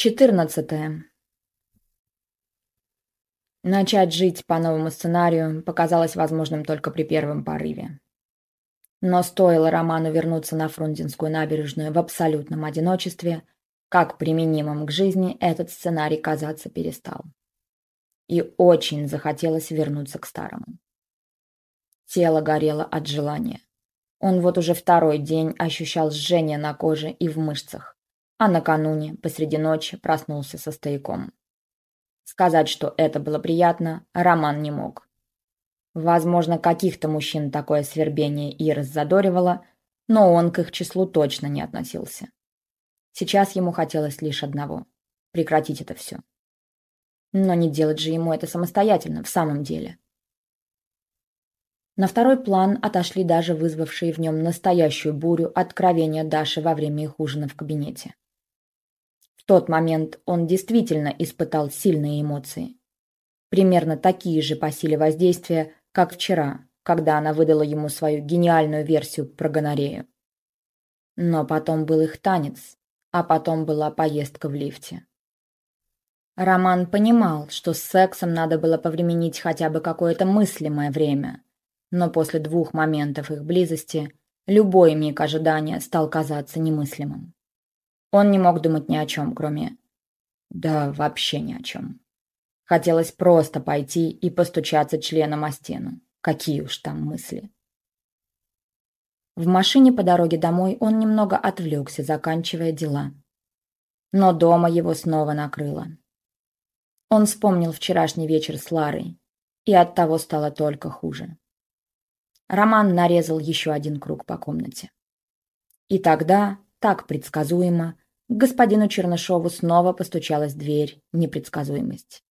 14. Начать жить по новому сценарию показалось возможным только при первом порыве. Но стоило Роману вернуться на Фрунзенскую набережную в абсолютном одиночестве, как применимым к жизни этот сценарий казаться перестал. И очень захотелось вернуться к старому. Тело горело от желания. Он вот уже второй день ощущал жжение на коже и в мышцах а накануне, посреди ночи, проснулся со стояком. Сказать, что это было приятно, Роман не мог. Возможно, каких-то мужчин такое свербение и раззадоривало, но он к их числу точно не относился. Сейчас ему хотелось лишь одного – прекратить это все. Но не делать же ему это самостоятельно, в самом деле. На второй план отошли даже вызвавшие в нем настоящую бурю откровения Даши во время их ужина в кабинете тот момент он действительно испытал сильные эмоции. Примерно такие же по силе воздействия, как вчера, когда она выдала ему свою гениальную версию про гонорею. Но потом был их танец, а потом была поездка в лифте. Роман понимал, что с сексом надо было повременить хотя бы какое-то мыслимое время, но после двух моментов их близости любой миг ожидания стал казаться немыслимым. Он не мог думать ни о чем, кроме... Да, вообще ни о чем. Хотелось просто пойти и постучаться членом о стену. Какие уж там мысли. В машине по дороге домой он немного отвлекся, заканчивая дела. Но дома его снова накрыло. Он вспомнил вчерашний вечер с Ларой, и от того стало только хуже. Роман нарезал еще один круг по комнате. И тогда, так предсказуемо, к господину Чернышову снова постучалась дверь непредсказуемость.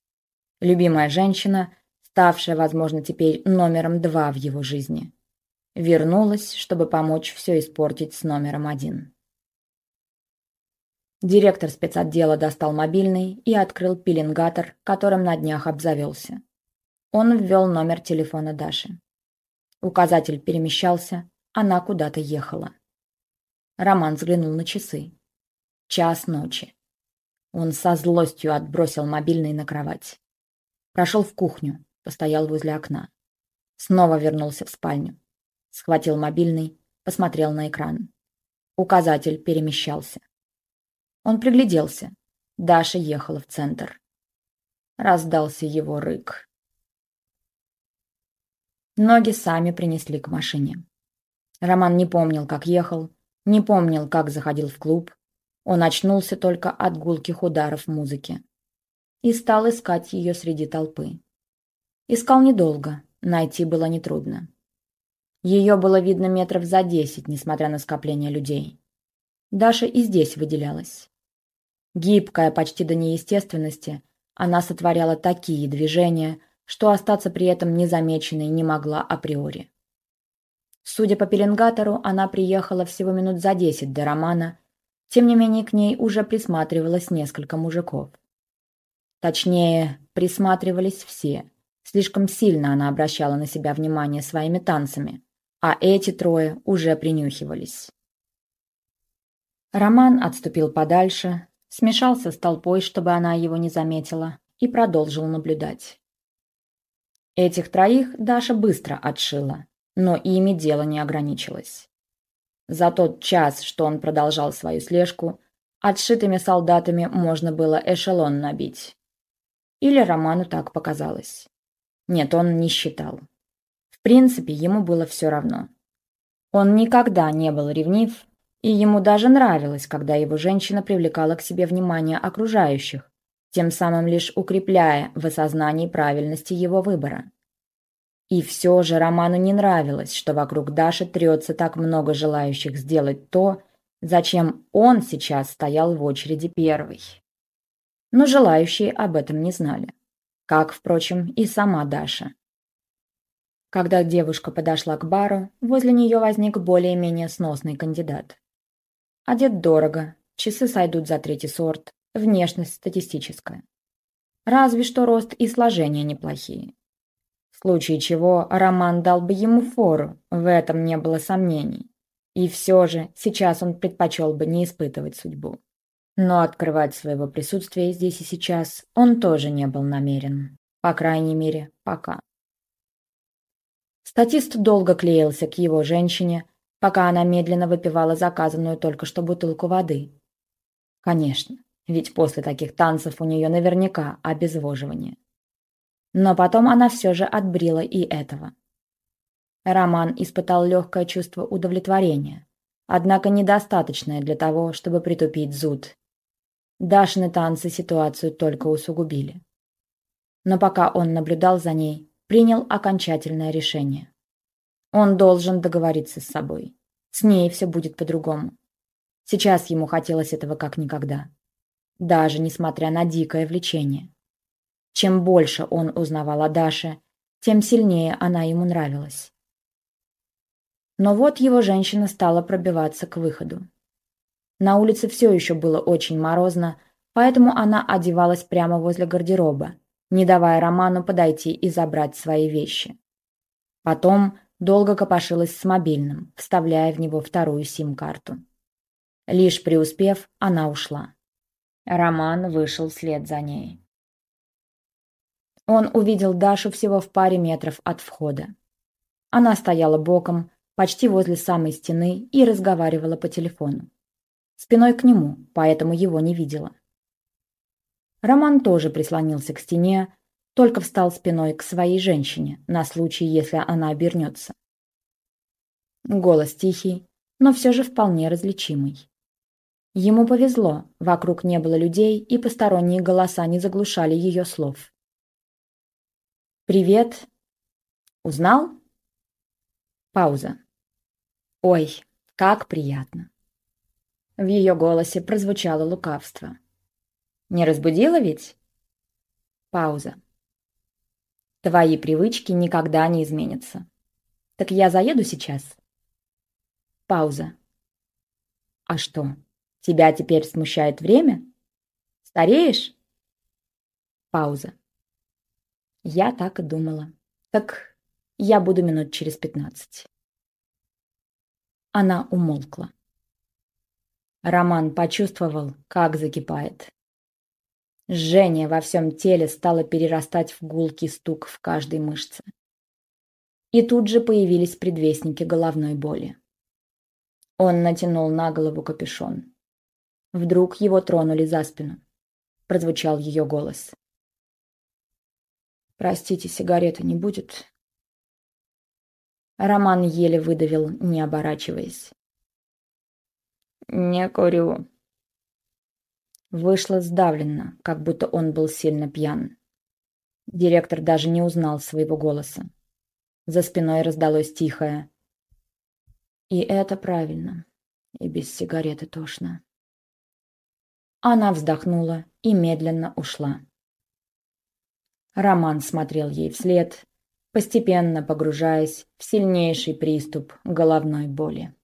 Любимая женщина, ставшая, возможно, теперь номером два в его жизни, вернулась, чтобы помочь все испортить с номером один. Директор спецотдела достал мобильный и открыл пеленгатор, которым на днях обзавелся. Он ввел номер телефона Даши. Указатель перемещался, она куда-то ехала. Роман взглянул на часы. Час ночи. Он со злостью отбросил мобильный на кровать. Прошел в кухню, постоял возле окна. Снова вернулся в спальню. Схватил мобильный, посмотрел на экран. Указатель перемещался. Он пригляделся. Даша ехала в центр. Раздался его рык. Ноги сами принесли к машине. Роман не помнил, как ехал, не помнил, как заходил в клуб, он очнулся только от гулких ударов музыки и стал искать ее среди толпы. Искал недолго, найти было нетрудно. Ее было видно метров за десять, несмотря на скопление людей. Даша и здесь выделялась. Гибкая почти до неестественности, она сотворяла такие движения, что остаться при этом незамеченной не могла априори. Судя по пеленгатору, она приехала всего минут за десять до Романа тем не менее, к ней уже присматривалось несколько мужиков. Точнее, присматривались все. Слишком сильно она обращала на себя внимание своими танцами, а эти трое уже принюхивались. Роман отступил подальше, смешался с толпой, чтобы она его не заметила, и продолжил наблюдать. Этих троих Даша быстро отшила, но ими дело не ограничилось. За тот час, что он продолжал свою слежку, отшитыми солдатами можно было эшелон набить. Или Роману так показалось. Нет, он не считал. В принципе, ему было все равно. Он никогда не был ревнив, и ему даже нравилось, когда его женщина привлекала к себе внимание окружающих, тем самым лишь укрепляя в осознании правильности его выбора. И все же Роману не нравилось, что вокруг Даши трется так много желающих сделать то, зачем он сейчас стоял в очереди первый. Но желающие об этом не знали. Как, впрочем, и сама Даша. Когда девушка подошла к бару, возле нее возник более-менее сносный кандидат. Одет дорого, часы сойдут за третий сорт, внешность статистическая. Разве что рост и сложение неплохие. Случае чего Роман дал бы ему фору, в этом не было сомнений. И все же сейчас он предпочел бы не испытывать судьбу. Но открывать своего присутствия здесь и сейчас он тоже не был намерен. По крайней мере, пока. Статист долго клеился к его женщине, пока она медленно выпивала заказанную только что бутылку воды. Конечно, ведь после таких танцев у нее наверняка обезвоживание. Но потом она все же отбрила и этого. Роман испытал легкое чувство удовлетворения, однако недостаточное для того, чтобы притупить зуд. Дашины танцы ситуацию только усугубили. Но пока он наблюдал за ней, принял окончательное решение. Он должен договориться с собой. С ней все будет по-другому. Сейчас ему хотелось этого как никогда. Даже несмотря на дикое влечение. Чем больше он узнавал о Даше, тем сильнее она ему нравилась. Но вот его женщина стала пробиваться к выходу. На улице все еще было очень морозно, поэтому она одевалась прямо возле гардероба, не давая Роману подойти и забрать свои вещи. Потом долго копошилась с мобильным, вставляя в него вторую сим-карту. Лишь преуспев, она ушла. Роман вышел вслед за ней. Он увидел Дашу всего в паре метров от входа. Она стояла боком, почти возле самой стены и разговаривала по телефону. Спиной к нему, поэтому его не видела. Роман тоже прислонился к стене, только встал спиной к своей женщине на случай, если она обернется. Голос тихий, но все же вполне различимый. Ему повезло, вокруг не было людей, и посторонние голоса не заглушали ее слов. «Привет. Узнал?» Пауза. «Ой, как приятно!» В ее голосе прозвучало лукавство. «Не разбудила ведь?» Пауза. «Твои привычки никогда не изменятся. Так я заеду сейчас?» Пауза. «А что, тебя теперь смущает время? Стареешь?» Пауза. «Я так и думала. Так я буду минут через пятнадцать». Она умолкла. Роман почувствовал, как закипает. Жжение во всем теле стало перерастать в гулкий стук в каждой мышце. И тут же появились предвестники головной боли. Он натянул на голову капюшон. Вдруг его тронули за спину. Прозвучал ее голос. «Простите, сигареты не будет?» Роман еле выдавил, не оборачиваясь. «Не курю». Вышло сдавленно, как будто он был сильно пьян. Директор даже не узнал своего голоса. За спиной раздалось тихое. «И это правильно. И без сигареты тошно». Она вздохнула и медленно ушла. Роман смотрел ей вслед, постепенно погружаясь в сильнейший приступ головной боли.